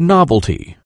Novelty.